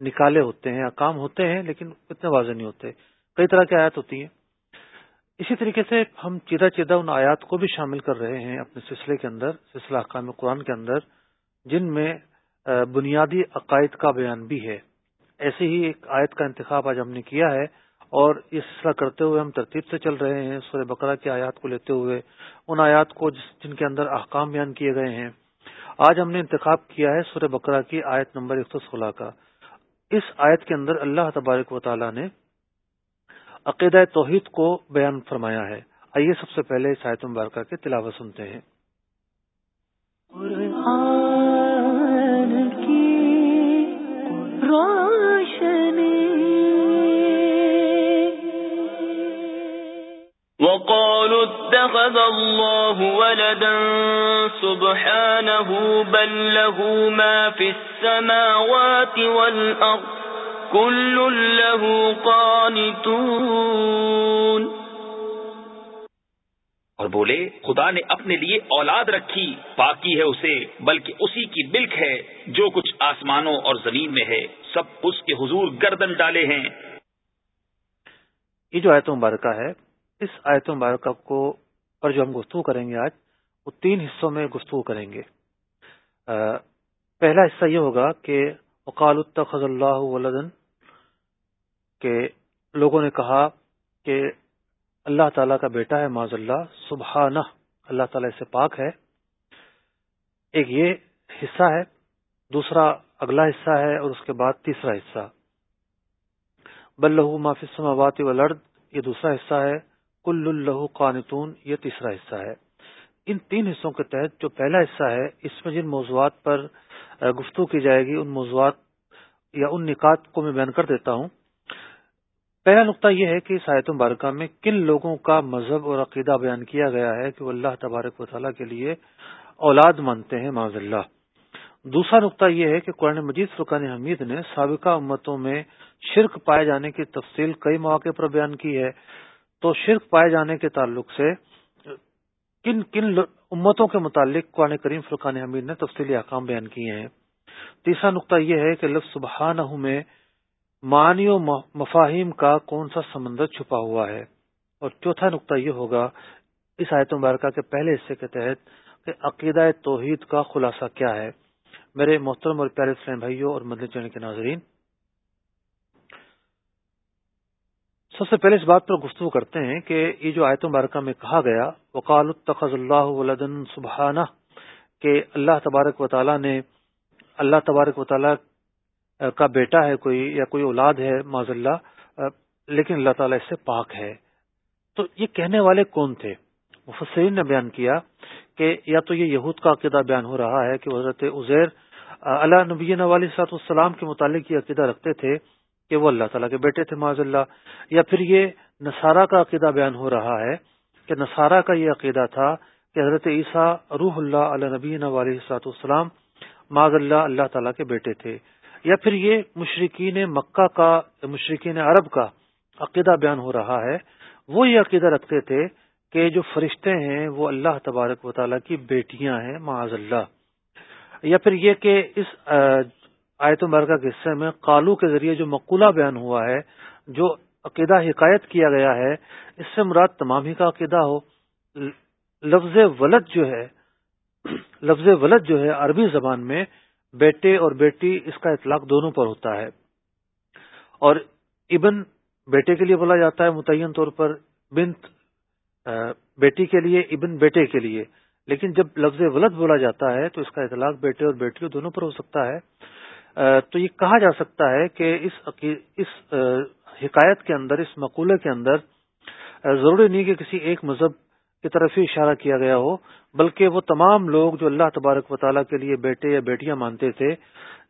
نکالے ہوتے ہیں کام ہوتے ہیں لیکن اتنے واضح نہیں ہوتے۔ کئی طرح کی آیات ہوتی ہیں۔ اسی طریقے سے ہم چیدہ چیدہ ان آیات کو بھی شامل کر رہے ہیں اپنے سلسلے کے اندر، سلسلہ احکام قرآن کے اندر، جن میں بنیادی عقائد کا بیان بھی ہے۔ ایسے ہی ایک آیت کا انتخاب آج ہم نے کیا ہے اور یہ سلسلہ کرتے ہوئے ہم ترتیب سے چل رہے ہیں۔ سورہ بقرہ کی آیات کو لیتے ہوئے ان آیات کو جن کے اندر احکام بیان کیے گئے ہیں۔ آج ہم نے انتخاب کیا ہے سورہ بقرہ کی آیت نمبر ایک سو سولہ کا۔ اس آیت کے اندر اللہ تبارک و تعالی نے عقیدہ توحید کو بیان فرمایا ہے۔ آئیے سب سے پہلے اس آیت مبارکہ کے تلاوت سنتے ہیں۔ وقالوا اتخذ الله ولدا سبحانه بل له ما في السماوات والأرض كل له قانتون۔ اور بولے خدا نے اپنے لیے اولاد رکھی باقی ہے اسے بلکہ اسی کی ملک ہے جو کچھ آسمانوں اور زمین میں ہے سب اس کے حضور گردن ڈالے ہیں۔ یہ جو آیت مبارکہ ہے اس آیت مبارکہ کو پر جو ہم گفتگو کریں گے آج وہ تین حصوں میں گفتگو کریں گے۔ پہلا حصہ یہ ہوگا کہ وقال التخذ اللہ ولدن کہ لوگوں نے کہا کہ اللہ تعالیٰ کا بیٹا ہے معذ اللہ سبحانہ، اللہ تعالیٰ سے پاک ہے۔ ایک یہ حصہ ہے، دوسرا اگلا حصہ ہے اور اس کے بعد تیسرا حصہ۔ بلہ معافی سماوات ولرد یہ دوسرا حصہ ہے۔ کل اللہ قانتون، یہ تیسرا حصہ ہے۔ ان تین حصوں کے تحت جو پہلا حصہ ہے، اس میں جن موضوعات پر گفتگو کی جائے گی، ان موضوعات یا ان نکات کو میں بیان کر دیتا ہوں۔ پہلا نقطہ یہ ہے کہ اس آیت مبارکہ میں کن لوگوں کا مذہب اور عقیدہ بیان کیا گیا ہے کہ وہ اللہ تبارک و تعالیٰ کے لیے اولاد مانتے ہیں معذ اللہ۔ دوسرا نقطہ یہ ہے کہ قرآن مجید فرقان حمید نے سابقہ امتوں میں شرک پائے جانے کی تفصیل کئی مواقع پر بیان کی ہے۔ تو شرک پائے جانے کے تعلق سے کن کن امتوں کے متعلق قرآن کریم فرقان حمید نے تفصیلی احکام بیان کیے ہیں۔ تیسرا نقطہ یہ ہے کہ لفظ سبحانہ میں معنی و مفاہیم کا کون سا سمندر چھپا ہوا ہے۔ اور چوتھا نقطہ یہ ہوگا، اس آیت مبارکہ کے پہلے حصے کے تحت کہ عقیدہ توحید کا خلاصہ کیا ہے۔ میرے محترم اور پیارے اسلام بھائیوں اور مدنی چینل کے ناظرین سب سے پہلے اس بات پر گفتگو کرتے ہیں کہ یہ جو آیت مبارکہ میں کہا گیا وقال التخذ اللہ ولدن سبحانہ کہ اللہ تبارک و تعالیٰ نے، اللہ تبارک و تعالیٰ کا بیٹا ہے کوئی یا کوئی اولاد ہے معذ اللہ، لیکن اللہ تعالیٰ اس سے پاک ہے۔ تو یہ کہنے والے کون تھے؟ مفسرین نے بیان کیا کہ یا تو یہ یہود کا عقیدہ بیان ہو رہا ہے کہ حضرت عزیر، اللہ نبی علیہ سات السلام کے متعلق یہ عقیدہ رکھتے تھے کہ وہ اللہ تعالیٰ کے بیٹے تھے معذ اللہ۔ یا پھر یہ نصارہ کا عقیدہ بیان ہو رہا ہے کہ نصارہ کا یہ عقیدہ تھا کہ حضرت عیسیٰ روح اللہ علیہ نبی علیہ سات السلام معذ اللہ اللہ تعالیٰ کے بیٹے تھے۔ یا پھر یہ مشرقین مکہ کا مشرقین عرب کا عقیدہ بیان ہو رہا ہے، وہ یہ عقیدہ رکھتے تھے کہ جو فرشتے ہیں وہ اللہ تبارک و تعالیٰ کی بیٹیاں ہیں، معاذ اللہ۔ یا پھر یہ کہ اس آیت مبارکہ کے حصے میں قالو کے ذریعے جو مقولہ بیان ہوا ہے، جو عقیدہ حکایت کیا گیا ہے، اس سے مراد تمام ہی کا عقیدہ ہو۔ لفظ ولد جو ہے، لفظ ولد جو ہے عربی زبان میں بیٹے اور بیٹی اس کا اطلاق دونوں پر ہوتا ہے۔ اور ابن بیٹے کے لیے بولا جاتا ہے متعین طور پر، بنت بیٹی کے لیے، ابن بیٹے کے لیے۔ لیکن جب لفظ ولد بولا جاتا ہے تو اس کا اطلاق بیٹے اور بیٹی دونوں پر ہو سکتا ہے۔ تو یہ کہا جا سکتا ہے کہ اس اس حکایت کے اندر، اس مقولے کے اندر ضروری نہیں کہ کسی ایک مذہب کی طرف ہی اشارہ کیا گیا ہو، بلکہ وہ تمام لوگ جو اللہ تبارک و تعالیٰ کے لیے بیٹے یا بیٹیاں مانتے تھے،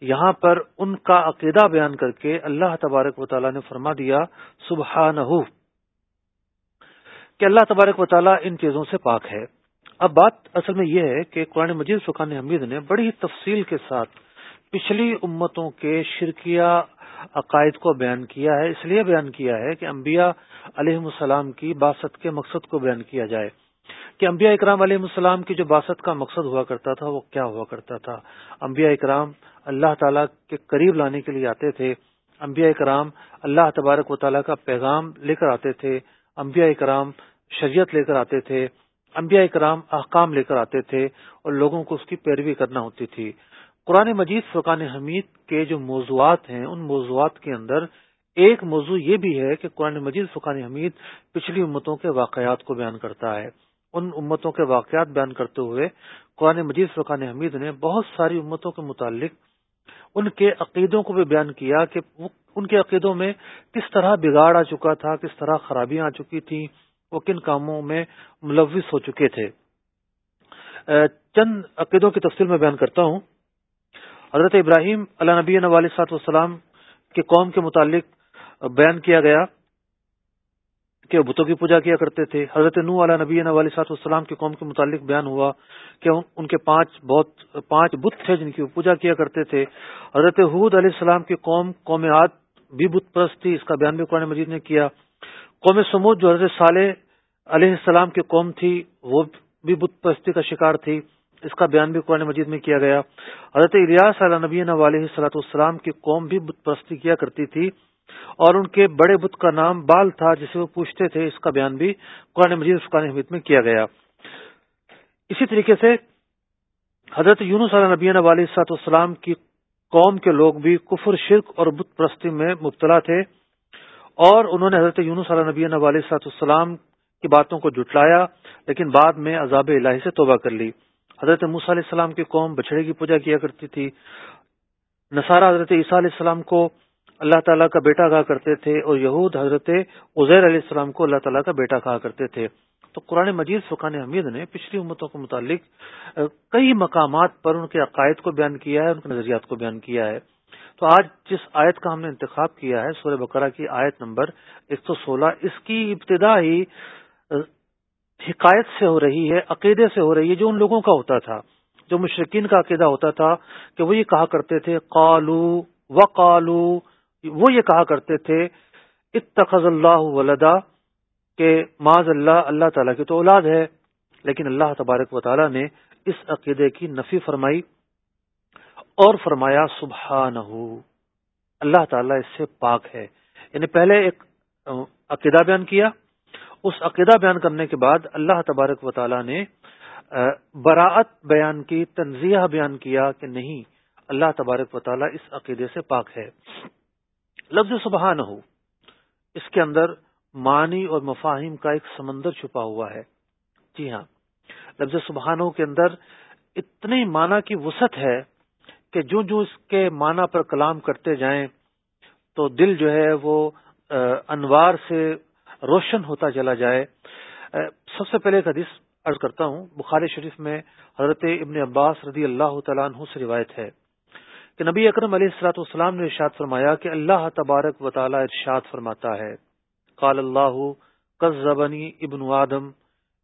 یہاں پر ان کا عقیدہ بیان کر کے اللہ تبارک و تعالیٰ نے فرما دیا صبح کہ اللہ تبارک و تعالیٰ ان چیزوں سے پاک ہے۔ اب بات اصل میں یہ ہے کہ قرآن مجید سکان حمید نے بڑی تفصیل کے ساتھ پچھلی امتوں کے شرکیہ عقائد کو بیان کیا ہے، اس لیے بیان کیا ہے کہ انبیاء علیہ السلام کی باست کے مقصد کو بیان کیا جائے۔ کہ انبیاء اکرام علیہ السلام کی جو باسط کا مقصد ہوا کرتا تھا، وہ کیا ہوا کرتا تھا؟ انبیاء اکرام اللہ تعالیٰ کے قریب لانے کے لیے آتے تھے۔ انبیاء اکرام اللہ تبارک و تعالیٰ کا پیغام لے کر آتے تھے۔ انبیاء اکرام شریعت لے کر آتے تھے۔ انبیاء اکرام احکام لے کر آتے تھے اور لوگوں کو اس کی پیروی کرنا ہوتی تھی۔ قرآن مجید فقان حمید کے جو موضوعات ہیں، ان موضوعات کے اندر ایک موضوع یہ بھی ہے کہ قرآن مجید فقان حمید پچھلی امتوں کے واقعات کو بیان کرتا ہے۔ ان امتوں کے واقعات بیان کرتے ہوئے قرآن مجید فقان حمید نے بہت ساری امتوں کے متعلق ان کے عقیدوں کو بھی بیان کیا کہ ان کے عقیدوں میں کس طرح بگاڑ آ چکا تھا، کس طرح خرابیاں آ چکی تھیں، وہ کن کاموں میں ملوث ہو چکے تھے۔ چند عقیدوں کی تفصیل میں بیان کرتا ہوں۔ حضرت ابراہیم علیہ نبی علیہ سات وسلام کے قوم کے متعلق بیان کیا گیا کہ بتوں کی پوجا کیا کرتے تھے۔ حضرت نو علیہ نبی علیہ سات والسلام کے قوم کے متعلق بیان ہوا کہ ان کے پانچ بہت پانچ بت تھے جن کی پوجا کیا کرتے تھے۔ حضرت حود علیہ السلام کی قوم قوم عاد بھی بت پرست تھی، اس کا بیان بھی قرآن مجید نے کیا۔ قوم سمود جو حضرت صالح علیہ السلام کی قوم تھی، وہ بھی بت پرستی کا شکار تھی۔ اس کا بیان بھی قرآن مجید میں کیا گیا۔ حضرت الیاس علیہ نبی علیہ صلاح السلام کی قوم بھی بت پرستی کیا کرتی تھی اور ان کے بڑے بت کا نام بال تھا، جسے وہ پوچھتے تھے۔ اس کا بیان بھی قرآن مجید فقان حمید میں کیا گیا۔ اسی طریقے سے حضرت یونس علیہ نبی علیہ سات السلام کی قوم کے لوگ بھی کفر، شرک اور بت پرستی میں مبتلا تھے اور انہوں نے حضرت یونس علیہ نبی علیہ سات السلام کی باتوں کو جٹلایا لیکن بعد میں عذاب الہی سے توبہ کر لی۔ حضرت موسیٰ علیہ السلام کی قوم بچڑے کی پوجا کیا کرتی تھی۔ نصارہ حضرت عیسیٰ علیہ السلام کو اللہ تعالیٰ کا بیٹا کہا کرتے تھے اور یہود حضرت عزیر علیہ السلام کو اللہ تعالیٰ کا بیٹا کہا کرتے تھے۔ تو قرآن مجید فقان حمید نے پچھلی امتوں کے متعلق کئی مقامات پر ان کے عقائد کو بیان کیا ہے، ان کے نظریات کو بیان کیا ہے۔ تو آج جس آیت کا ہم نے انتخاب کیا ہے، سورہ بقرہ کی آیت نمبر ایک سو سولہ، اس کی ابتدا ہی حکایت سے ہو رہی ہے، عقیدے سے ہو رہی ہے، جو ان لوگوں کا ہوتا تھا، جو مشرقین کا عقیدہ ہوتا تھا کہ وہ یہ کہا کرتے تھے، قالو و قالو وہ یہ کہا کرتے تھے، اتخذ اللہ ولدا، کہ معذ اللہ اللہ تعالیٰ کی تو اولاد ہے، لیکن اللہ تبارک و تعالیٰ نے اس عقیدے کی نفی فرمائی اور فرمایا، سبحانہ، اللہ تعالیٰ اس سے پاک ہے۔ یعنی پہلے ایک عقیدہ بیان کیا اس عقیدہ بیان کرنے کے بعد اللہ تبارک و تعالیٰ نے براعت بیان کی، تنزیہ بیان کیا کہ نہیں، اللہ تبارک و تعالیٰ اس عقیدے سے پاک ہے۔ لفظ سبحان ہو اس کے اندر معنی اور مفاہیم کا ایک سمندر چھپا ہوا ہے۔ جی ہاں لفظ سبحان ہو کے اندر اتنی معنی کی وسعت ہے کہ جو جو اس کے معنی پر کلام کرتے جائیں تو دل جو ہے وہ انوار سے روشن ہوتا چلا جائے۔ سب سے پہلے ایک حدیث عرض کرتا ہوں۔ بخاری شریف میں حضرت ابن عباس رضی اللہ تعالیٰ عنہ سے روایت ہے کہ نبی اکرم علیہ السلاۃ والسلام نے ارشاد فرمایا کہ اللہ تبارک و تعالی ارشاد فرماتا ہے۔ قال اللہ قزبنی ابن آدم۔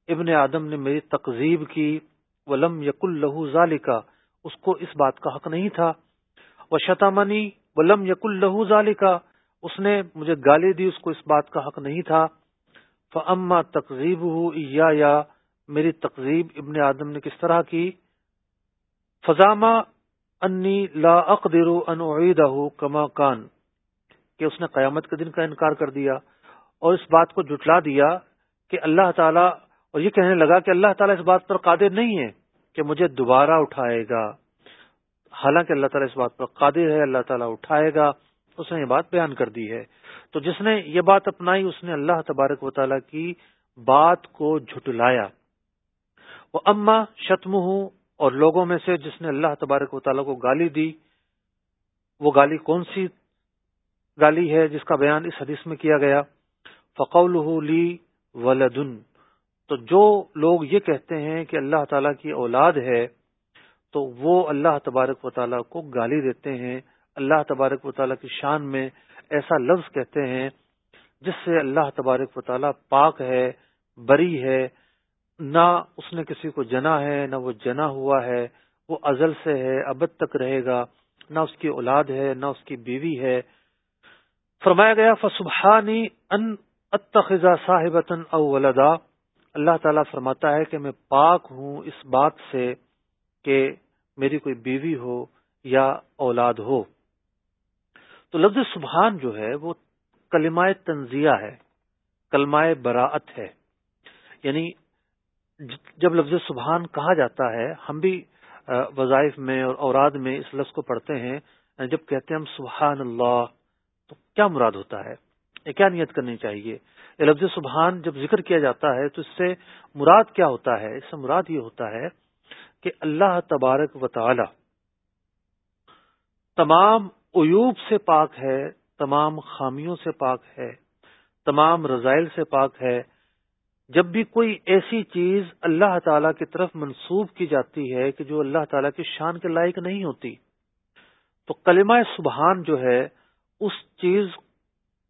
ابن آدم نے میری تقزیب کی۔ ولم یق الہ ذالکا۔ اس کو اس بات کا حق نہیں تھا۔ وہ شتامنی ولم یق الہ ذالکا۔ اس نے مجھے گالی دی، اس کو اس بات کا حق نہیں تھا۔ فما تقزیب ہو یا میری تقزیب ابن آدم نے کس طرح کی؟ فضامہ انی لا اقدر ان اعیدہ کما کان کہ اس نے قیامت کے دن کا انکار کر دیا اور اس بات کو جٹلا دیا کہ اللہ تعالیٰ، اور یہ کہنے لگا کہ اللہ تعالیٰ اس بات پر قادر نہیں ہے کہ مجھے دوبارہ اٹھائے گا۔ حالانکہ اللہ تعالیٰ اس بات پر قادر ہے، اللہ تعالیٰ اٹھائے گا۔ اس نے یہ بات بیان کر دی ہے۔ تو جس نے یہ بات اپنائی، اس نے اللہ تبارک و تعالیٰ کی بات کو جھٹلایا۔ وہ اما شتم ہوں اور لوگوں میں سے جس نے اللہ تبارک و تعالیٰ کو گالی دی، وہ گالی کون سی گالی ہے جس کا بیان اس حدیث میں کیا گیا؟ فقول لی ولدن۔ تو جو لوگ یہ کہتے ہیں کہ اللہ تعالیٰ کی اولاد ہے، تو وہ اللہ تبارک و تعالیٰ کو گالی دیتے ہیں۔ اللہ تبارک و تعالیٰ کی شان میں ایسا لفظ کہتے ہیں جس سے اللہ تبارک و تعالیٰ پاک ہے، بری ہے، نہ اس نے کسی کو جنا ہے، نہ وہ جنا ہوا ہے، وہ ازل سے ہے، ابد تک رہے گا، نہ اس کی اولاد ہے، نہ اس کی بیوی ہے۔ فرمایا گیا فسبحانی ان اتخذا صاحبتن او ولدا۔ اللہ تعالیٰ فرماتا ہے کہ میں پاک ہوں اس بات سے کہ میری کوئی بیوی ہو یا اولاد ہو۔ تو لفظ سبحان جو ہے وہ کلمہ تنزیہ ہے، کلمہ براعت ہے۔ یعنی جب لفظ سبحان کہا جاتا ہے، ہم بھی وظائف میں اور اوراد میں اس لفظ کو پڑھتے ہیں۔ جب کہتے ہیں ہم سبحان اللہ، تو کیا مراد ہوتا ہے؟ یہ کیا نیت کرنی چاہیے؟ یہ لفظ سبحان جب ذکر کیا جاتا ہے تو اس سے مراد کیا ہوتا ہے؟ اس سے مراد یہ ہوتا ہے کہ اللہ تبارک و تعالی تمام عیوب سے پاک ہے، تمام خامیوں سے پاک ہے، تمام رضائل سے پاک ہے۔ جب بھی کوئی ایسی چیز اللہ تعالی کی طرف منسوب کی جاتی ہے کہ جو اللہ تعالی کی شان کے لائق نہیں ہوتی، تو کلمہ سبحان جو ہے، اس چیز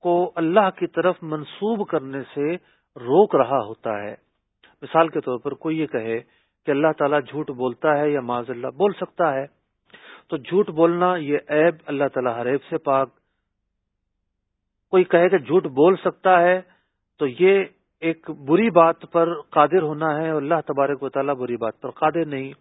کو اللہ کی طرف منسوب کرنے سے روک رہا ہوتا ہے۔ مثال کے طور پر کوئی یہ کہے کہ اللہ تعالیٰ جھوٹ بولتا ہے یا معذ اللہ بول سکتا ہے۔ تو جھوٹ بولنا یہ عیب اللہ تعالیٰ ہر عیب سے پاک۔ کوئی کہے کہ جھوٹ بول سکتا ہے تو یہ ایک بری بات پر قادر ہونا ہے اور اللہ تبارک و تعالیٰ بری بات پر قادر نہیں۔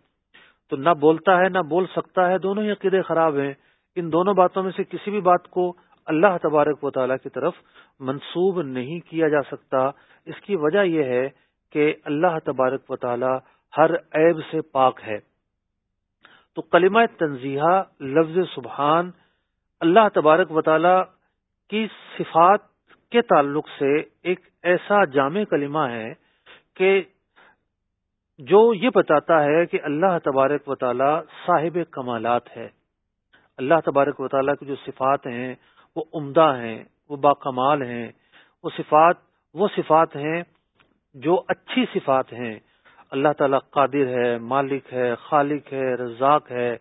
تو نہ بولتا ہے نہ بول سکتا ہے، دونوں ہی عقیدے خراب ہیں۔ ان دونوں باتوں میں سے کسی بھی بات کو اللہ تبارک و تعالیٰ کی طرف منسوب نہیں کیا جا سکتا۔ اس کی وجہ یہ ہے کہ اللہ تبارک و تعالیٰ ہر عیب سے پاک ہے۔ تو کلمہ تنزیحہ لفظ سبحان اللہ تبارک و کی صفات کے تعلق سے ایک ایسا جامع کلمہ ہے کہ جو یہ بتاتا ہے کہ اللہ تبارک و تعالی صاحب کمالات ہے۔ اللہ تبارک و تعالیٰ کی جو صفات ہیں، وہ عمدہ ہیں، وہ با کمال ہیں۔ وہ صفات وہ صفات ہیں جو اچھی صفات ہیں۔ اللہ تعالیٰ قادر ہے، مالک ہے، خالق ہے، رزاق ہے۔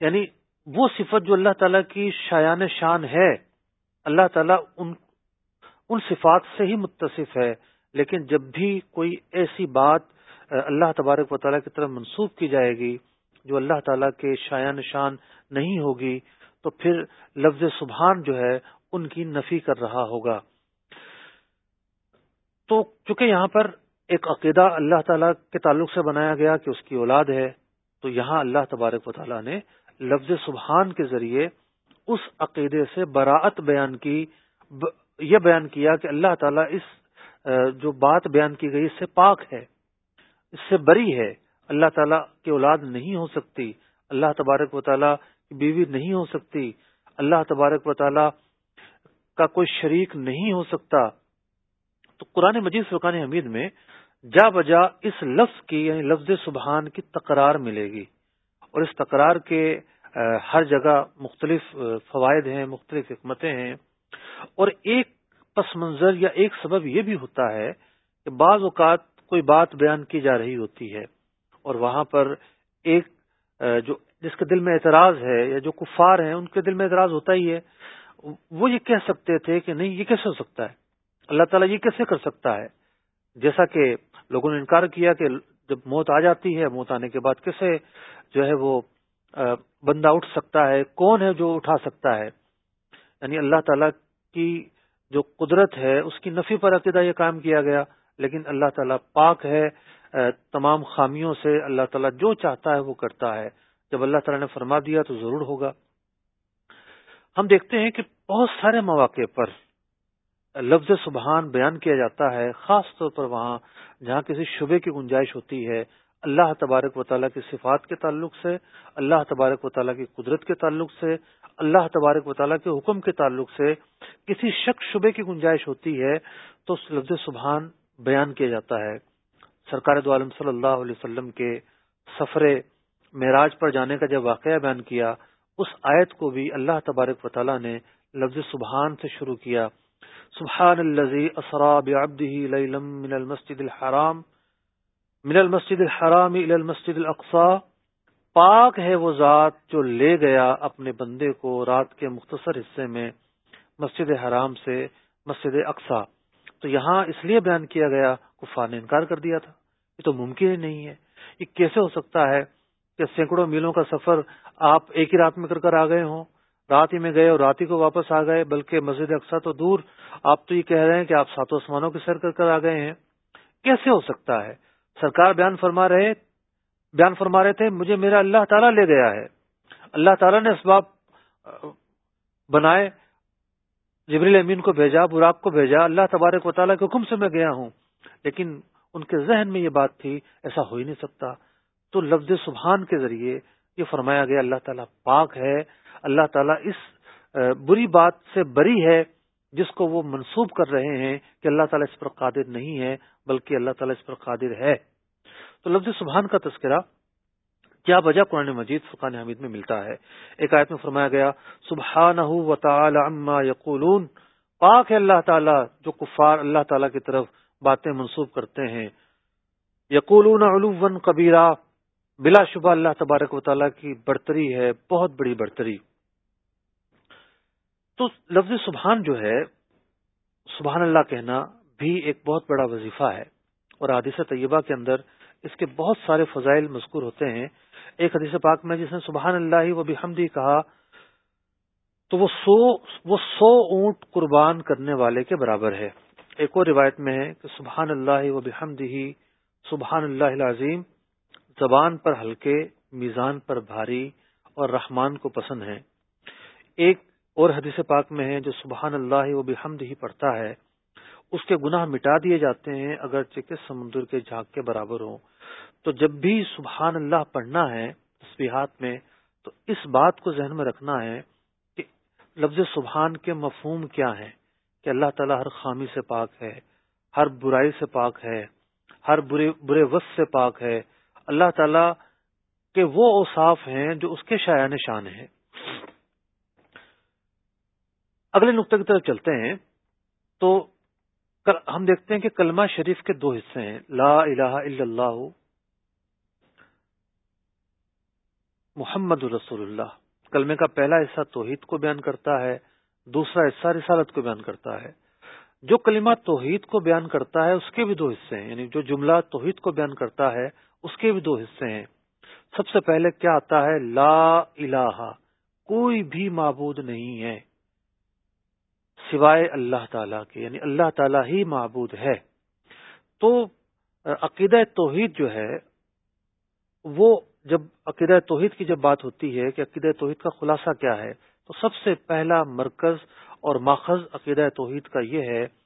یعنی وہ صفت جو اللہ تعالیٰ کی شایان شان ہے، اللہ تعالیٰ ان ان صفات سے ہی متصف ہے۔ لیکن جب بھی کوئی ایسی بات اللہ تبارک و تعالیٰ کی طرف منسوخ کی جائے گی، جو اللہ تعالیٰ کے شاع نشان نہیں ہوگی، تو پھر لفظ سبحان جو ہے، ان کی نفی کر رہا ہوگا۔ تو چونکہ یہاں پر ایک عقیدہ اللہ تعالیٰ کے تعلق سے بنایا گیا کہ اس کی اولاد ہے، تو یہاں اللہ تبارک و تعالیٰ نے لفظ سبحان کے ذریعے اس عقیدے سے براعت بیان کی یہ بیان کیا کہ اللہ تعالیٰ اس جو بات بیان کی گئی، اس سے پاک ہے، اس سے بری ہے، اللہ تعالیٰ کی اولاد نہیں ہو سکتی، اللہ تبارک و تعالیٰ کی بیوی نہیں ہو سکتی، اللہ تبارک و تعالیٰ کا کوئی شریک نہیں ہو سکتا۔ تو قرآن مجید فرقان حمید میں جا بجا اس لفظ کی یعنی لفظ سبحان کی تکرار ملے گی اور اس تکرار کے ہر جگہ مختلف فوائد ہیں، مختلف حکمتیں ہیں اور ایک پس منظر یا ایک سبب یہ بھی ہوتا ہے کہ بعض اوقات کوئی بات بیان کی جا رہی ہوتی ہے اور وہاں پر ایک جو جس کے دل میں اعتراض ہے یا جو کفار ہیں، ان کے دل میں اعتراض ہوتا ہی ہے، وہ یہ کہہ سکتے تھے کہ نہیں، یہ کیسے ہو سکتا ہے؟ اللہ تعالیٰ یہ کیسے کر سکتا ہے؟ جیسا کہ لوگوں نے انکار کیا کہ جب موت آ جاتی ہے، موت آنے کے بعد کیسے جو ہے وہ بندہ اٹھ سکتا ہے، کون ہے جو اٹھا سکتا ہے؟ یعنی اللہ تعالیٰ کی جو قدرت ہے، اس کی نفی پر عقیدہ یہ کام کیا گیا، لیکن اللہ تعالیٰ پاک ہے تمام خامیوں سے اللہ تعالیٰ جو چاہتا ہے وہ کرتا ہے۔ جب اللہ تعالیٰ نے فرما دیا تو ضرور ہوگا۔ ہم دیکھتے ہیں کہ بہت سارے مواقع پر لفظ سبحان بیان کیا جاتا ہے، خاص طور پر وہاں جہاں کسی شبے کی گنجائش ہوتی ہے، اللہ تبارک و تعالیٰ کی صفات کے تعلق سے، اللہ تبارک و تعالیٰ کی قدرت کے تعلق سے، اللہ تبارک و تعالیٰ کے حکم کے تعلق سے کسی شک شبے کی گنجائش ہوتی ہے تو اس لفظ سبحان بیان کیا جاتا ہے۔ سرکار دو عالم صلی اللہ علیہ وسلم کے سفر معراج پر جانے کا جب واقعہ بیان کیا، اس آیت کو بھی اللہ تبارک و تعالیٰ نے لفظ سبحان سے شروع کیا۔ سبحان الذي اسرا بعبده ليلا من المسجد الحرام، من المسجد الحرام الى المسجد الاقصى پاک ہے وہ ذات جو لے گیا اپنے بندے کو رات کے مختصر حصے میں مسجد حرام سے مسجد اقسا تو یہاں اس لیے بیان کیا گیا، کفار نے انکار کر دیا تھا۔ یہ تو ممکن ہی نہیں ہے۔ یہ کیسے ہو سکتا ہے کہ سینکڑوں میلوں کا سفر آپ ایک ہی رات میں کر کر آ گئے ہوں؟ رات ہی میں گئے اور رات ہی کو واپس آ گئے، بلکہ مسجد اقسا تو دور۔ آپ تو یہ کہہ رہے ہیں کہ آپ ساتوں آسمانوں کے سر کر کر آ گئے ہیں۔ کیسے ہو سکتا ہے؟ سرکار بیان فرما رہے، بیان فرما رہے تھے، مجھے میرا اللہ تعالیٰ لے گیا ہے۔ اللہ تعالیٰ نے اسباب بنائے۔ جبریل امین کو بھیجا، براق کو بھیجا، اللہ تبارک و تعالیٰ کے حکم سے میں گیا ہوں۔ لیکن ان کے ذہن میں یہ بات تھی، ایسا ہو ہی نہیں سکتا۔ تو لفظ سبحان کے ذریعے یہ فرمایا گیا اللہ تعالیٰ پاک ہے، اللہ تعالیٰ اس بری بات سے بری ہے جس کو وہ منسوب کر رہے ہیں کہ اللہ تعالیٰ اس پر قادر نہیں ہے، بلکہ اللہ تعالیٰ اس پر قادر ہے۔ تو لفظ سبحان کا تذکرہ کیا وجہ قرآن مجید فقان حمید میں ملتا ہے۔ ایک آیت میں فرمایا گیا سبحان یقولون۔ پاک ہے اللہ تعالیٰ جو کفار اللہ تعالیٰ کی طرف باتیں منسوب کرتے ہیں۔ یقولون علو کبیرہ بلا شبہ اللہ تبارک و تعالیٰ کی برتری ہے، بہت بڑی برتری۔ تو لفظ سبحان جو ہے، سبحان اللہ کہنا بھی ایک بہت بڑا وظیفہ ہے۔ اور حادث طیبہ کے اندر اس کے بہت سارے فضائل مذکور ہوتے ہیں۔ ایک حدیث پاک میں جس نے سبحان اللہ و بحمدی کہا، تو وہ سو وہ سو اونٹ قربان کرنے والے کے برابر ہے۔ ایک اور روایت میں ہے کہ سبحان اللہ و بحمدی، سبحان اللہ العظیم زبان پر ہلکے، میزان پر بھاری اور رحمان کو پسند ہے ایک اور حدیث پاک میں ہے جو سبحان اللہ و بحمد ہی پڑھتا ہے۔ اس کے گناہ مٹا دیے جاتے ہیں اگر چکے سمندر کے جھاگ کے برابر ہوں۔ تو جب بھی سبحان اللہ پڑھنا ہے تصویحات میں، تو اس بات کو ذہن میں رکھنا ہے کہ لفظ سبحان کے مفہوم کیا ہے کہ اللہ تعالیٰ ہر خامی سے پاک ہے، ہر برائی سے پاک ہے، ہر برے برے وس سے پاک ہے اللہ تعالیٰ کے وہ اوصاف ہیں جو اس کے شایان شان ہیں۔ اگلے نقطے کی طرف چلتے ہیں تو ہم دیکھتے ہیں کہ کلمہ شریف کے دو حصے ہیں۔ لا الہ الا اللہ، محمد رسول اللہ۔ کلمے کا پہلا حصہ توحید کو بیان کرتا ہے، دوسرا حصہ رسالت کو بیان کرتا ہے۔ جو کلمہ توحید کو بیان کرتا ہے، اس کے بھی دو حصے ہیں یعنی جو جملہ توحید کو بیان کرتا ہے اس کے بھی دو حصے ہیں۔ سب سے پہلے کیا آتا ہے؟ لا الہ، کوئی بھی معبود نہیں ہے۔ سوائے اللہ تعالی کے یعنی اللہ تعالی ہی معبود ہے۔ تو عقیدہ توحید جو ہے، وہ جب عقیدہ توحید کی جب بات ہوتی ہے کہ عقیدہ توحید کا خلاصہ کیا ہے، تو سب سے پہلا مرکز اور ماخذ عقیدہ توحید کا یہ ہے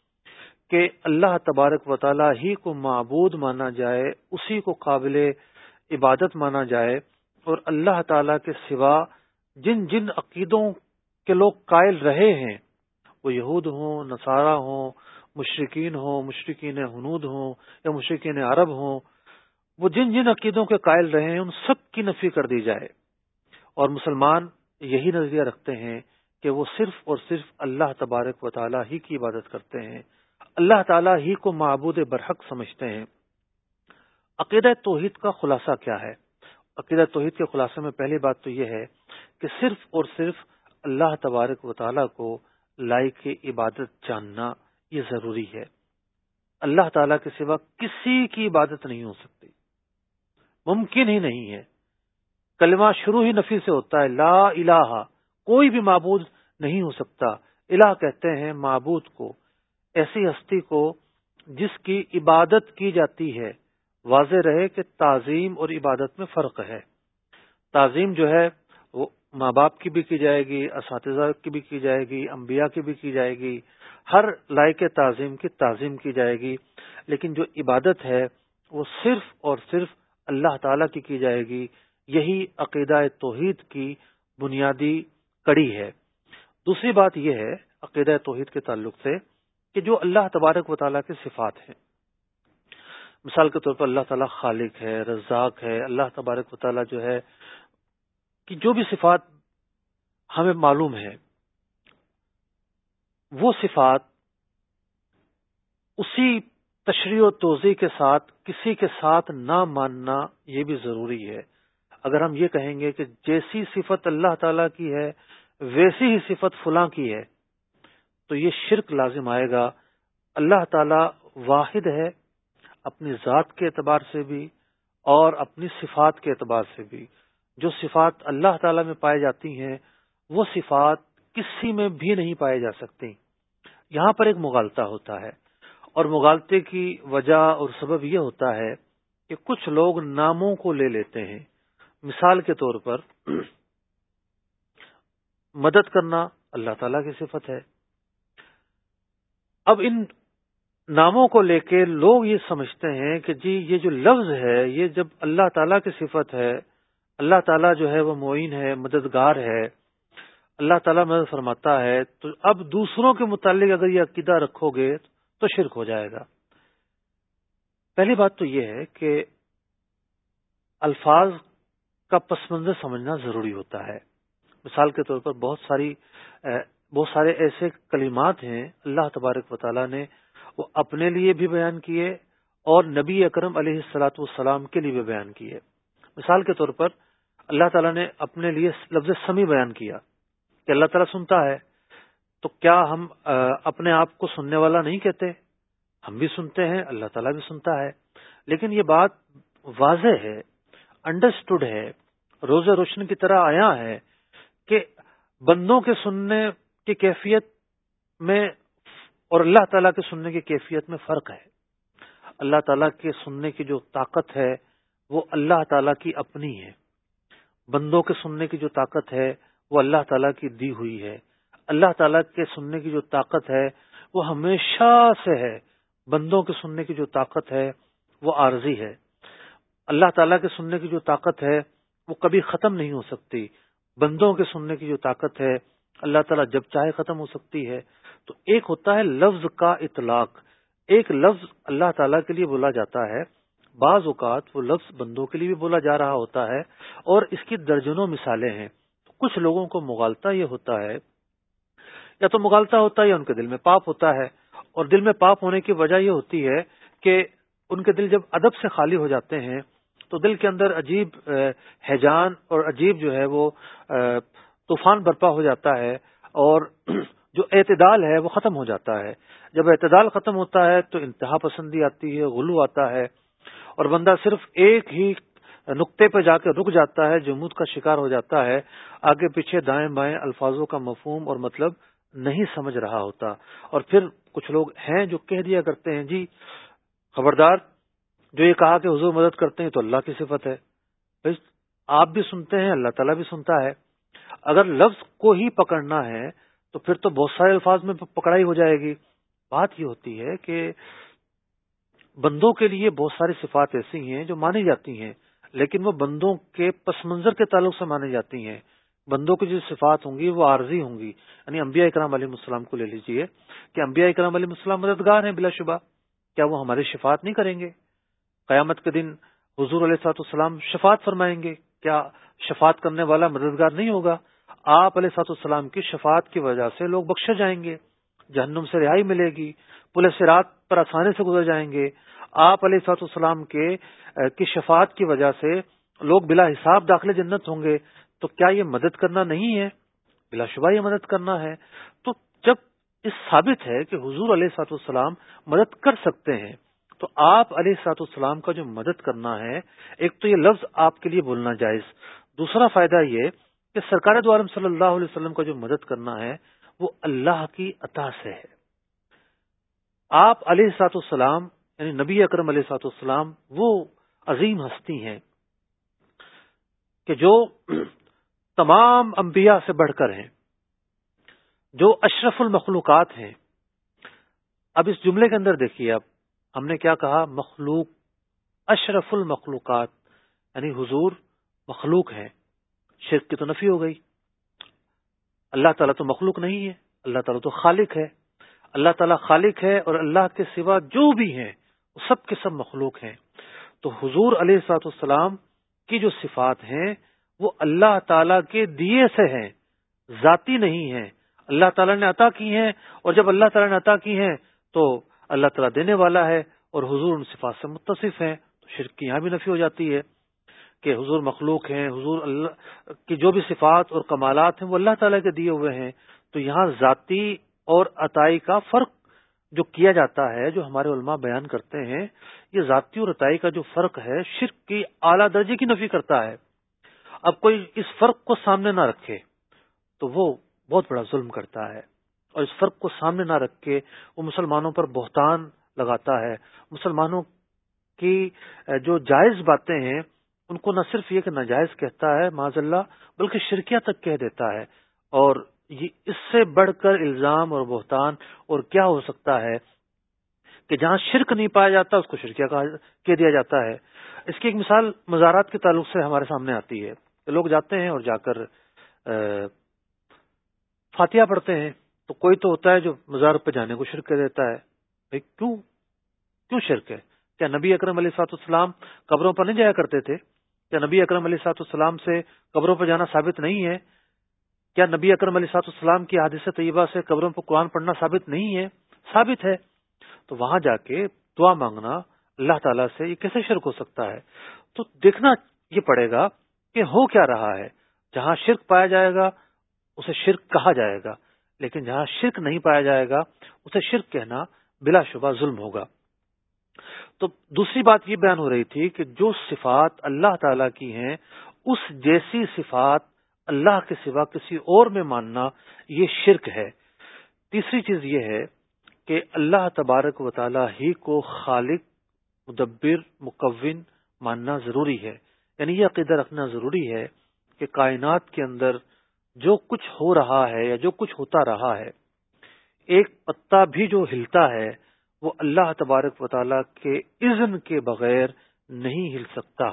کہ اللہ تبارک و تعالی ہی کو معبود مانا جائے، اسی کو قابل عبادت مانا جائے اور اللہ تعالی کے سوا جن جن عقیدوں کے لوگ قائل رہے ہیں، وہ یہود ہوں، نصارہ ہوں مشرقین ہوں مشرقین ہنود ہوں یا مشرقین عرب ہوں، وہ جن جن عقیدوں کے قائل رہے ہیں، ان سب کی نفی کر دی جائے۔ اور مسلمان یہی نظریہ رکھتے ہیں کہ وہ صرف اور صرف اللہ تبارک و تعالیٰ ہی کی عبادت کرتے ہیں، اللہ تعالیٰ ہی کو معبود برحق سمجھتے ہیں۔ عقیدہ توحید کا خلاصہ کیا ہے؟ عقیدہ توحید کے خلاصے میں پہلی بات تو یہ ہے کہ صرف اور صرف اللہ تبارک و تعالیٰ کو لائق عبادت جاننا یہ ضروری ہے۔ اللہ تعالی کے سوا کسی کی عبادت نہیں ہو سکتی۔ ممکن ہی نہیں ہے۔ کلمہ شروع ہی نفی سے ہوتا ہے، لا الہ کوئی بھی معبود نہیں ہو سکتا۔ الہ کہتے ہیں معبود کو۔ ایسی ہستی کو جس کی عبادت کی جاتی ہے۔ واضح رہے کہ تعظیم اور عبادت میں فرق ہے۔ تعظیم جو ہے وہ ماں باپ کی بھی کی جائے گی، اساتذہ کی بھی کی جائے گی، انبیاء کی بھی کی جائے گی۔ ہر لائق تعظیم کی تعظیم کی جائے گی۔ لیکن جو عبادت ہے وہ صرف اور صرف اللہ تعالی کی کی جائے گی۔ یہی عقیدہ توحید کی بنیادی کڑی ہے۔ دوسری بات یہ ہے عقیدہ توحید کے تعلق سے کہ جو اللہ تبارک و تعالیٰ کے صفات ہیں۔ مثال کے طور پر اللہ تعالیٰ خالق ہے، رزاق ہے، اللہ تبارک و تعالیٰ جو ہے کہ جو بھی صفات ہمیں معلوم ہے وہ صفات اسی تشریح و توضیع کے ساتھ، کسی کے ساتھ نہ ماننا یہ بھی ضروری ہے۔ اگر ہم یہ کہیں گے کہ جیسی صفت اللہ تعالی کی ہے، ویسی ہی صفت فلاں کی ہے، تو یہ شرک لازم آئے گا۔ اللہ تعالی واحد ہے اپنی ذات کے اعتبار سے بھی اور اپنی صفات کے اعتبار سے بھی۔ جو صفات اللہ تعالی میں پائی جاتی ہیں، وہ صفات کسی میں بھی نہیں پائی جا سکتی۔ یہاں پر ایک مغالطہ ہوتا ہے اور مغالطے کی وجہ اور سبب یہ ہوتا ہے کہ کچھ لوگ ناموں کو لے لیتے ہیں۔ مثال کے طور پر مدد کرنا اللہ تعالی کی صفت ہے۔ اب ان ناموں کو لے کے لوگ یہ سمجھتے ہیں کہ جی یہ جو لفظ ہے، یہ جب اللہ تعالیٰ کی صفت ہے، اللہ تعالیٰ جو ہے وہ معین ہے، مددگار ہے، اللہ تعالیٰ مدد فرماتا ہے، تو اب دوسروں کے متعلق اگر یہ عقیدہ رکھو گے تو شرک ہو جائے گا۔ پہلی بات تو یہ ہے کہ الفاظ کا پس منظر سمجھنا ضروری ہوتا ہے۔ مثال کے طور پر بہت ساری بہت سارے ایسے کلمات ہیں اللہ تبارک و تعالیٰ نے وہ اپنے لیے بھی بیان کیے اور نبی اکرم علیہ السلاۃ والسلام کے لیے بھی بیان کیے۔ مثال کے طور پر اللہ تعالیٰ نے اپنے لیے لفظ سمی بیان کیا کہ اللہ تعالیٰ سنتا ہے۔ تو کیا ہم اپنے آپ کو سننے والا نہیں کہتے؟ ہم بھی سنتے ہیں، اللہ تعالیٰ بھی سنتا ہے۔ لیکن یہ بات واضح ہے انڈرسٹوڈ ہے، روزہ روشن کی طرح آیا ہے کہ بندوں کے سننے کی کیفیت میں اور اللہ تعالیٰ کے سننے کی کیفیت میں فرق ہے۔ اللہ تعالیٰ کے سننے کی جو طاقت ہے وہ اللہ تعالیٰ کی اپنی ہے۔ بندوں کے سننے کی جو طاقت ہے وہ اللہ تعالیٰ کی دی ہوئی ہے۔ اللہ تعالیٰ کے سننے کی جو طاقت ہے وہ ہمیشہ سے ہے۔ بندوں کے سننے کی جو طاقت ہے وہ عارضی ہے۔ اللہ تعالیٰ کے سننے کی جو طاقت ہے، وہ کبھی ختم نہیں ہو سکتی۔ بندوں کے سننے کی جو طاقت ہے، اللہ تعالیٰ جب چاہے ختم ہو سکتی ہے۔ تو ایک ہوتا ہے لفظ کا اطلاق۔ ایک لفظ اللہ تعالیٰ کے لیے بولا جاتا ہے۔ بعض اوقات وہ لفظ بندوں کے لیے بھی بولا جا رہا ہوتا ہے۔ اور اس کی درجنوں مثالیں ہیں۔ کچھ لوگوں کو مغالتا یہ ہوتا ہے، یا تو مغالتا ہوتا ہے یا ان کے دل میں پاپ ہوتا ہے۔ اور دل میں پاپ ہونے کی وجہ یہ ہوتی ہے کہ ان کے دل جب ادب سے خالی ہو جاتے ہیں تو دل کے اندر عجیب حیجان اور عجیب جو ہے وہ طوفان برپا ہو جاتا ہے اور جو اعتدال ہے وہ ختم ہو جاتا ہے۔ جب اعتدال ختم ہوتا ہے تو انتہا پسندی آتی ہے، غلو آتا ہے اور بندہ صرف ایک ہی نقطے پہ جا کے رک جاتا ہے، جمود کا شکار ہو جاتا ہے۔ آگے پیچھے دائیں بائیں الفاظوں کا مفہوم اور مطلب نہیں سمجھ رہا ہوتا۔ اور پھر کچھ لوگ ہیں جو کہہ دیا کرتے ہیں جی خبردار جو یہ کہا کہ حضور مدد کرتے ہیں تو اللہ کی صفت ہے۔ آپ بھی سنتے ہیں، اللہ تعالیٰ بھی سنتا ہے۔ اگر لفظ کو ہی پکڑنا ہے تو پھر تو بہت سارے الفاظ میں پکڑائی ہو جائے گی۔ بات یہ ہوتی ہے کہ بندوں کے لیے بہت ساری صفات ایسی ہیں جو مانی جاتی ہیں، لیکن وہ بندوں کے پس منظر کے تعلق سے مانی جاتی ہیں۔ بندوں کی جو صفات ہوں گی وہ عارضی ہوں گی۔ یعنی انبیاء اکرام علیہ السلام کو لے لیجیے کہ انبیاء اکرام علیہ السلام مددگار ہیں بلا شبہ۔ کیا وہ ہماری شفات نہیں کریں گے؟ قیامت کے دن حضور علیہ سات السلام شفات فرمائیں گے، کیا شفات کرنے والا مددگار نہیں ہوگا؟ آپ علیہ سات السلام کی شفات کی وجہ سے لوگ بخشے جائیں گے، جہنم سے رہائی ملے گی پولیس رات پر آسانی سے گزر جائیں گے۔ آپ علیہ سات السلام کے کی شفات کی وجہ سے لوگ بلا حساب داخلے جنت ہوں گے۔ تو کیا یہ مدد کرنا نہیں ہے؟ بلا شبہ یہ مدد کرنا ہے۔ تو جب اس ثابت ہے کہ حضور علیہ سات السلام مدد کر سکتے ہیں تو آپ علیہ سات السلام کا جو مدد کرنا ہے، ایک تو یہ لفظ آپ کے لیے بولنا جائز۔ دوسرا فائدہ یہ کہ سرکار دوارم صلی اللہ علیہ وسلم کا جو مدد کرنا ہے، وہ اللہ کی عطا سے ہے۔ آپ علیہ سات السلام یعنی نبی اکرم علیہ سات السلام وہ عظیم ہستی ہیں کہ جو تمام انبیاء سے بڑھ کر ہیں، جو اشرف المخلوقات ہیں۔ اب اس جملے کے اندر دیکھیے اب ہم نے کیا کہا؟ مخلوق، اشرف المخلوقات یعنی حضور مخلوق ہے شرک کی تو نفی ہو گئی۔ اللہ تعالیٰ تو مخلوق نہیں ہے، اللہ تعالیٰ تو خالق ہے۔ اللہ تعالیٰ خالق ہے اور اللہ کے سوا جو بھی ہیں، وہ سب کے سب مخلوق ہیں۔ تو حضور علیہ سات السلام کی جو صفات ہیں، وہ اللہ تعالی کے دیے سے ہیں، ذاتی نہیں ہیں۔ اللہ تعالیٰ نے عطا کی ہیں اور جب اللہ تعالیٰ نے عطا کی ہیں، تو اللہ تعالیٰ دینے والا ہے اور حضور ان صفات سے متصف ہیں، تو شرک کی یہاں بھی نفی ہو جاتی ہے کہ حضور مخلوق ہیں، حضور اللہ کی جو بھی صفات اور کمالات ہیں وہ اللہ تعالیٰ کے دیے ہوئے ہیں۔ تو یہاں ذاتی اور عطائی کا فرق جو کیا جاتا ہے، جو ہمارے علماء بیان کرتے ہیں، یہ ذاتی اور عطائی کا جو فرق ہے، شرک کی اعلیٰ درجے کی نفی کرتا ہے۔ اب کوئی اس فرق کو سامنے نہ رکھے تو وہ بہت بڑا ظلم کرتا ہے۔ اور اس فرق کو سامنے نہ رکھ کے وہ مسلمانوں پر بہتان لگاتا ہے۔ مسلمانوں کی جو جائز باتیں ہیں، ان کو نہ صرف یہ کہ ناجائز کہتا ہے معذ اللہ، بلکہ شرکیہ تک کہہ دیتا ہے۔ اور یہ اس سے بڑھ کر الزام اور بہتان، اور کیا ہو سکتا ہے کہ جہاں شرک نہیں پایا جاتا، اس کو شرکیہ کہہ دیا جاتا ہے۔ اس کی ایک مثال مزارات کے تعلق سے ہمارے سامنے آتی ہے۔ کہ لوگ جاتے ہیں اور جا کر فاتحہ پڑھتے ہیں۔ تو کوئی تو ہوتا ہے جو مزار پہ جانے کو شرک کر دیتا ہے۔ بھائی کیوں؟ کیوں شرک ہے؟ کیا نبی اکرم علیہ سات السلام قبروں پر نہیں جایا کرتے تھے؟ کیا نبی اکرم علیہ سات السلام سے قبروں پر جانا ثابت نہیں ہے؟ کیا نبی اکرم علیہ سات السلام کی حادث طیبہ سے قبروں پر قرآن پڑھنا ثابت نہیں ہے؟ ثابت ہے۔ تو وہاں جا کے دعا مانگنا اللہ تعالیٰ سے یہ کیسے شرک ہو سکتا ہے؟ تو دیکھنا یہ پڑے گا کہ ہو کیا رہا ہے۔ جہاں شرک پایا جائے گا، اسے شرک کہا جائے گا۔ لیکن جہاں شرک نہیں پایا جائے گا، اسے شرک کہنا بلا شبہ ظلم ہوگا۔ تو دوسری بات یہ بیان ہو رہی تھی کہ جو صفات اللہ تعالی کی ہیں، اس جیسی صفات اللہ کے سوا کسی اور میں ماننا یہ شرک ہے۔ تیسری چیز یہ ہے کہ اللہ تبارک و تعالی ہی کو خالق، مدبر، مکون ماننا ضروری ہے۔ یعنی یہ عقیدہ رکھنا ضروری ہے کہ کائنات کے اندر جو کچھ ہو رہا ہے یا جو کچھ ہوتا رہا ہے، ایک پتا بھی جو ہلتا ہے، وہ اللہ تبارک و تعالیٰ کے اذن کے بغیر نہیں ہل سکتا۔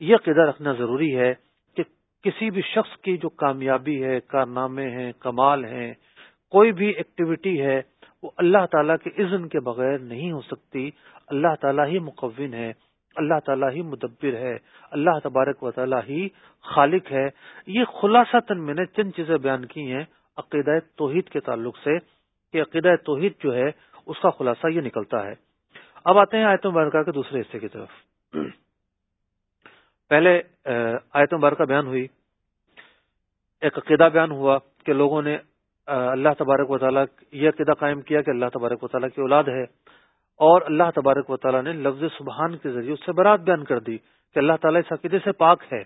یہ عقیدہ رکھنا ضروری ہے کہ کسی بھی شخص کی جو کامیابی ہے، کارنامے ہیں، کمال ہیں، کوئی بھی ایکٹیویٹی ہے، وہ اللہ تعالیٰ کے اذن کے بغیر نہیں ہو سکتی۔ اللہ تعالیٰ ہی مقوین ہے۔ اللہ تعالیٰ ہی مدبر ہے، اللہ تبارک و تعالیٰ ہی خالق ہے۔ یہ خلاصہ تن میں نے چند چیزیں بیان کی ہیں عقیدہ توحید کے تعلق سے کہ عقیدہ توحید جو ہے، اس کا خلاصہ یہ نکلتا ہے۔ اب آتے ہیں آیتوں برکہ کے دوسرے حصے کی طرف۔ پہلے آیتوں برکہ بیان ہوئی۔ ایک عقیدہ بیان ہوا کہ لوگوں نے اللہ تبارک و تعالیٰ، یہ عقیدہ قائم کیا کہ اللہ تبارک و تعالیٰ کی اولاد ہے۔ اور اللہ تبارک و تعالیٰ نے لفظ سبحان کے ذریعے اس سے برات بیان کر دی کہ اللہ تعالیٰ اس عقیدے سے پاک ہے۔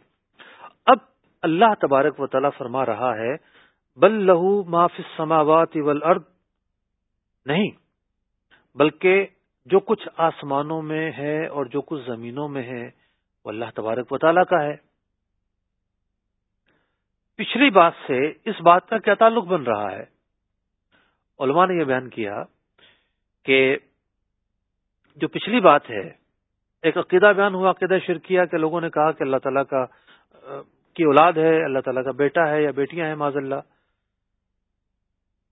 اب اللہ تبارک و تعالیٰ فرما رہا ہے، بل لہو معاف سماوات نہیں، بلکہ جو کچھ آسمانوں میں ہے اور جو کچھ زمینوں میں ہے، وہ اللہ تبارک و تعالیٰ کا ہے۔ پچھلی بات سے اس بات کا کیا تعلق بن رہا ہے؟ علماء نے یہ بیان کیا کہ جو پچھلی بات ہے، ایک عقیدہ بیان ہوا، عقیدہ شرکیہ کہ لوگوں نے کہا کہ اللہ تعالیٰ کا کی اولاد ہے، اللہ تعالیٰ کا بیٹا ہے یا بیٹیاں ہیں معذ اللہ۔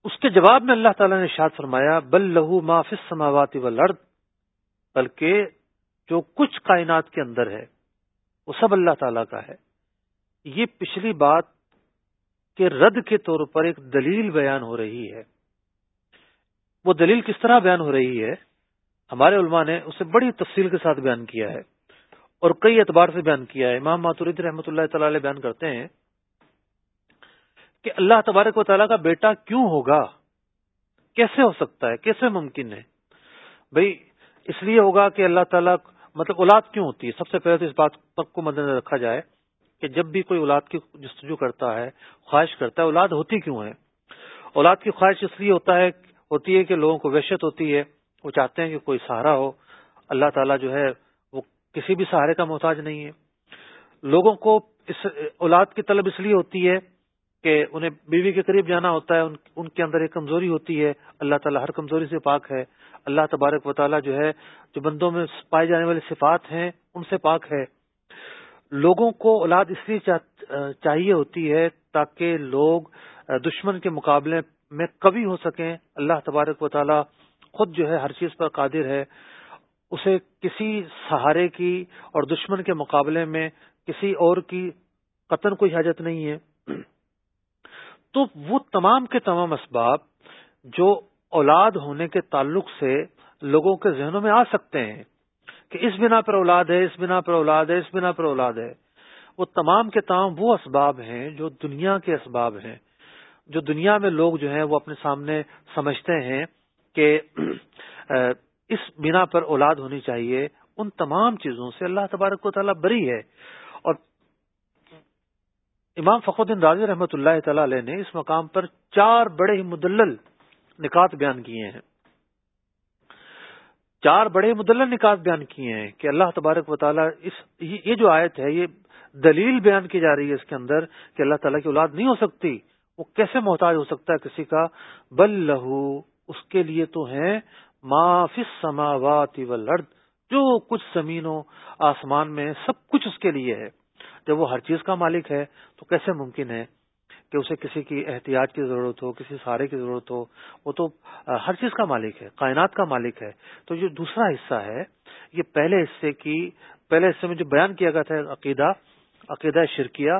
اس کے جواب میں اللہ تعالیٰ نے شاد فرمایا، بل لہو ما فس سماواتی و لڑ بلکہ جو کچھ کائنات کے اندر ہے، وہ سب اللہ تعالیٰ کا ہے۔ یہ پچھلی بات کے رد کے طور پر ایک دلیل بیان ہو رہی ہے۔ وہ دلیل کس طرح بیان ہو رہی ہے؟ ہمارے علماء نے اسے بڑی تفصیل کے ساتھ بیان کیا ہے اور کئی اعتبار سے بیان کیا ہے۔ امام ماتورید رحمۃ اللہ تعالی بیان کرتے ہیں کہ اللہ تبارک و تعالیٰ کا بیٹا کیوں ہوگا؟ کیسے ہو سکتا ہے؟ کیسے ممکن ہے؟ بھائی اس لیے ہوگا کہ اللہ تعالیٰ مطلب اولاد کیوں ہوتی ہے؟ سب سے پہلے تو اس بات کو مد نظر رکھا جائے کہ جب بھی کوئی اولاد کی جستجو کرتا ہے، خواہش کرتا ہے، اولاد ہوتی کیوں ہے؟ اولاد کی خواہش اس لیے ہوتا ہے، ہوتی ہے کہ لوگوں کو وحشت ہوتی ہے وہ چاہتے ہیں کہ کوئی سہارا ہو، اللہ تعالیٰ جو ہے وہ کسی بھی سہارے کا محتاج نہیں ہے۔ لوگوں کو اس اولاد کی طلب اس لیے ہوتی ہے کہ انہیں بیوی کے قریب جانا ہوتا ہے، ان کے اندر ایک کمزوری ہوتی ہے۔ اللہ تعالیٰ ہر کمزوری سے پاک ہے۔ اللہ تبارک و تعالیٰ جو ہے، جو بندوں میں پائے جانے والی صفات ہیں، ان سے پاک ہے۔ لوگوں کو اولاد اس لیے چاہیے ہوتی ہے تاکہ لوگ دشمن کے مقابلے میں کبھی ہو سکیں۔ اللہ تبارک و تعالیٰ خود جو ہے ہر چیز پر قادر ہے، اسے کسی سہارے کی اور دشمن کے مقابلے میں کسی اور کی قطن کوئی حاجت نہیں ہے۔ تو وہ تمام کے تمام اسباب جو اولاد ہونے کے تعلق سے لوگوں کے ذہنوں میں آ سکتے ہیں کہ اس بنا پر اولاد ہے، اس بنا پر اولاد ہے، اس بنا پر اولاد ہے۔ وہ تمام کے تمام وہ اسباب ہیں جو دنیا کے اسباب ہیں، جو دنیا میں لوگ جو ہیں وہ اپنے سامنے سمجھتے ہیں۔ کہ اس بنا پر اولاد ہونی چاہیے، ان تمام چیزوں سے اللہ تبارک و تعالیٰ بری ہے۔ اور امام فخر الدین راضی رحمۃ اللہ تعالی علیہ نے اس مقام پر چار بڑے ہی مدلل نکات بیان کیے ہیں۔ چار بڑے مدلل نکات بیان کیے ہیں کہ اللہ تبارک و تعالیٰ اس یہ جو آیت ہے، یہ دلیل بیان کی جا رہی ہے اس کے اندر کہ اللہ تعالیٰ کی اولاد نہیں ہو سکتی، وہ کیسے محتاج ہو سکتا ہے کسی کا؟ بل لہو اس کے لیے تو ہے مافس سماوات والارض، جو کچھ زمینوں آسمان میں سب کچھ اس کے لیے ہے۔ جب وہ ہر چیز کا مالک ہے، تو کیسے ممکن ہے کہ اسے کسی کی احتیاط کی ضرورت ہو، کسی سارے کی ضرورت ہو؟ وہ تو ہر چیز کا مالک ہے، کائنات کا مالک ہے۔ تو جو دوسرا حصہ ہے، یہ پہلے حصے کی، پہلے حصے میں جو بیان کیا گیا تھا، عقیدہ عقیدہ شرکیہ،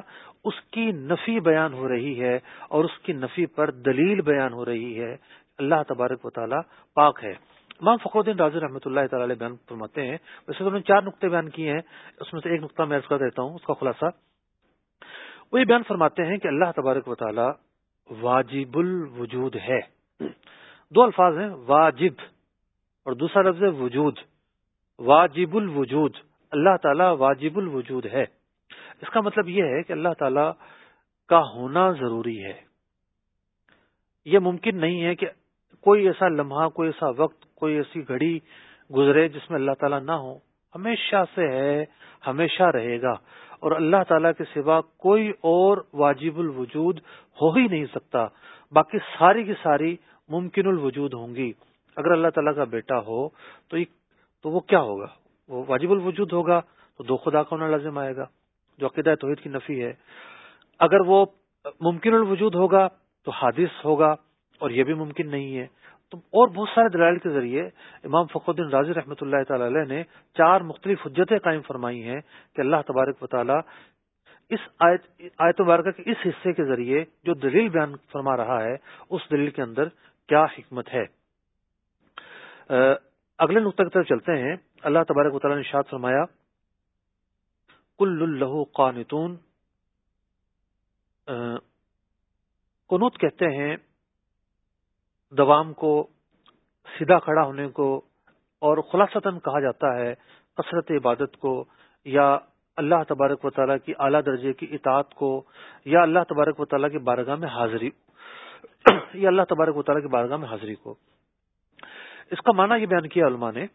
اس کی نفی بیان ہو رہی ہے اور اس کی نفی پر دلیل بیان ہو رہی ہے اللہ تبارک و تعالیٰ پاک ہے۔ امام فخر الدین راضی رحمۃ اللہ تعالی بیان فرماتے ہیں ویسے تو نے چار نقطے بیان کیے ہیں، اس میں سے ایک نقطہ میں کر دیتا ہوں، اس کا خلاصہ۔ وہ یہ بیان فرماتے ہیں کہ اللہ تبارک و تعالی واجب الوجود ہے۔ دو الفاظ ہیں، واجب، اور دوسرا لفظ ہے، وجود۔ واجب الوجود، اللہ تعالی واجب الوجود ہے۔ اس کا مطلب یہ ہے کہ اللہ تعالی کا ہونا ضروری ہے۔ یہ ممکن نہیں ہے کہ کوئی ایسا لمحہ، کوئی ایسا وقت، کوئی ایسی گھڑی گزرے جس میں اللہ تعالیٰ نہ ہو، ہمیشہ سے ہے، ہمیشہ رہے گا۔ اور اللہ تعالیٰ کے سوا کوئی اور واجب الوجود ہو ہی نہیں سکتا۔ باقی ساری کی ساری ممکن الوجود ہوں گی۔ اگر اللہ تعالیٰ کا بیٹا ہو، تو تو وہ کیا ہوگا؟ وہ واجب الوجود ہوگا تو دو خدا کا ہونا لازم آئے گا، جو عقیدہ توحید کی نفی ہے۔ اگر وہ ممکن الوجود ہوگا تو حادث ہوگا اور یہ بھی ممکن نہیں ہے۔ تو اور بہت سارے دلائل کے ذریعے امام فخر الدین راضی رحمۃ اللہ تعالی علیہ نے چار مختلف حجتیں قائم فرمائی ہیں کہ اللہ تبارک و تعالی اس آیت مبارکہ کے اس حصے کے ذریعے جو دلیل بیان فرما رہا ہے، اس دلیل کے اندر کیا حکمت ہے۔ اگلے نقطہ کی طرف چلتے ہیں۔ اللہ تبارک و تعالیٰ نے شاد فرمایا، کل اللہ قانتون کنوت کہتے ہیں دوام کو، سیدھا کھڑا ہونے کو اور خلاصتاً کہا جاتا ہے کثرت عبادت کو، یا اللہ تبارک و تعالیٰ کی اعلیٰ درجے کی اطاعت کو، یا اللہ تبارک و تعالیٰ کی بارگاہ میں حاضری، یا اللہ تبارک و تعالیٰ کی بارگاہ میں حاضری کو۔ اس کا معنی یہ بیان کیا علماء نے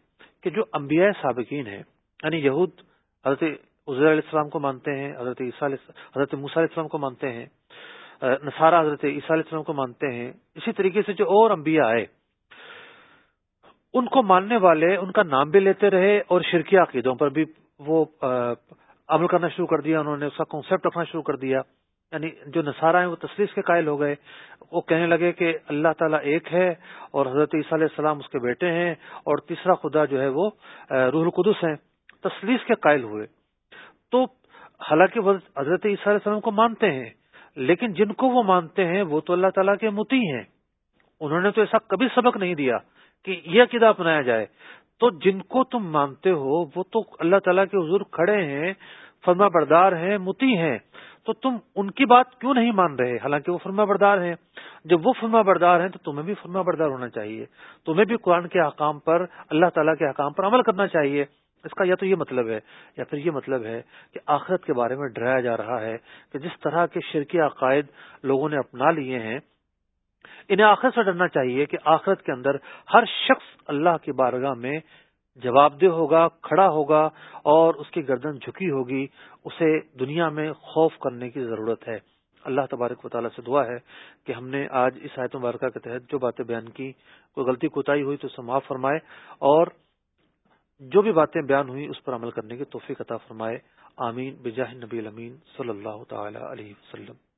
کہ جو انبیاء سابقین ہیں یعنی یہود، حضرت عزیر علیہ السلام کو مانتے ہیں، حضرت حضرت موسیٰ علیہ السلام کو مانتے ہیں نصارہ حضرت عیسیٰ علیہ السلام کو مانتے ہیں۔ اسی طریقے سے جو اور انبیاء آئے، ان کو ماننے والے ان کا نام بھی لیتے رہے اور شرکی عقیدوں پر بھی وہ عمل کرنا شروع کر دیا، انہوں نے اس کا کانسیپٹ رکھنا شروع کر دیا۔ یعنی جو نصارہ ہیں وہ تصویر کے قائل ہو گئے۔ وہ کہنے لگے کہ اللہ تعالیٰ ایک ہے اور حضرت عیسیٰ علیہ السلام اس کے بیٹے ہیں اور تیسرا خدا جو ہے وہ روح القدس ہیں۔ تصویر کے قائل ہوئے۔ تو حالانکہ وہ حضرت عیسیٰ علیہ السلام کو مانتے ہیں۔ لیکن جن کو وہ مانتے ہیں، وہ تو اللہ تعالیٰ کے متی ہیں۔ انہوں نے تو ایسا کبھی سبق نہیں دیا کہ یہ عقیدہ اپنایا جائے۔ تو جن کو تم مانتے ہو، وہ تو اللہ تعالیٰ کے حضور کھڑے ہیں، فرما بردار ہیں، متی ہیں۔ تو تم ان کی بات کیوں نہیں مان رہے؟ حالانکہ وہ فرما بردار ہیں۔ جب وہ فرما بردار ہیں تو تمہیں بھی فرما بردار ہونا چاہیے۔ تمہیں بھی قرآن کے حکام پر، اللہ تعالیٰ کے حکام پر عمل کرنا چاہیے۔ اس کا یا تو یہ مطلب ہے، یا پھر یہ مطلب ہے کہ آخرت کے بارے میں ڈرایا جا رہا ہے کہ جس طرح کے شرکی عقائد لوگوں نے اپنا لیے ہیں، انہیں آخرت سے ڈرنا چاہیے کہ آخرت کے اندر ہر شخص اللہ کی بارگاہ میں جواب دہ ہوگا، کھڑا ہوگا اور اس کی گردن جھکی ہوگی، اسے دنیا میں خوف کرنے کی ضرورت ہے۔ اللہ تبارک و تعالیٰ سے دعا ہے کہ ہم نے آج اس آیت مبارکہ کے تحت جو باتیں بیان کی، کوئی غلطی کوتاہی ہوئی تو اسے معاف فرمائے اور جو بھی باتیں بیان ہوئی اس پر عمل کرنے کی توفیق عطا فرمائے۔ آمین۔ بجاہ نبی الامین صلی اللہ تعالی علیہ وسلم۔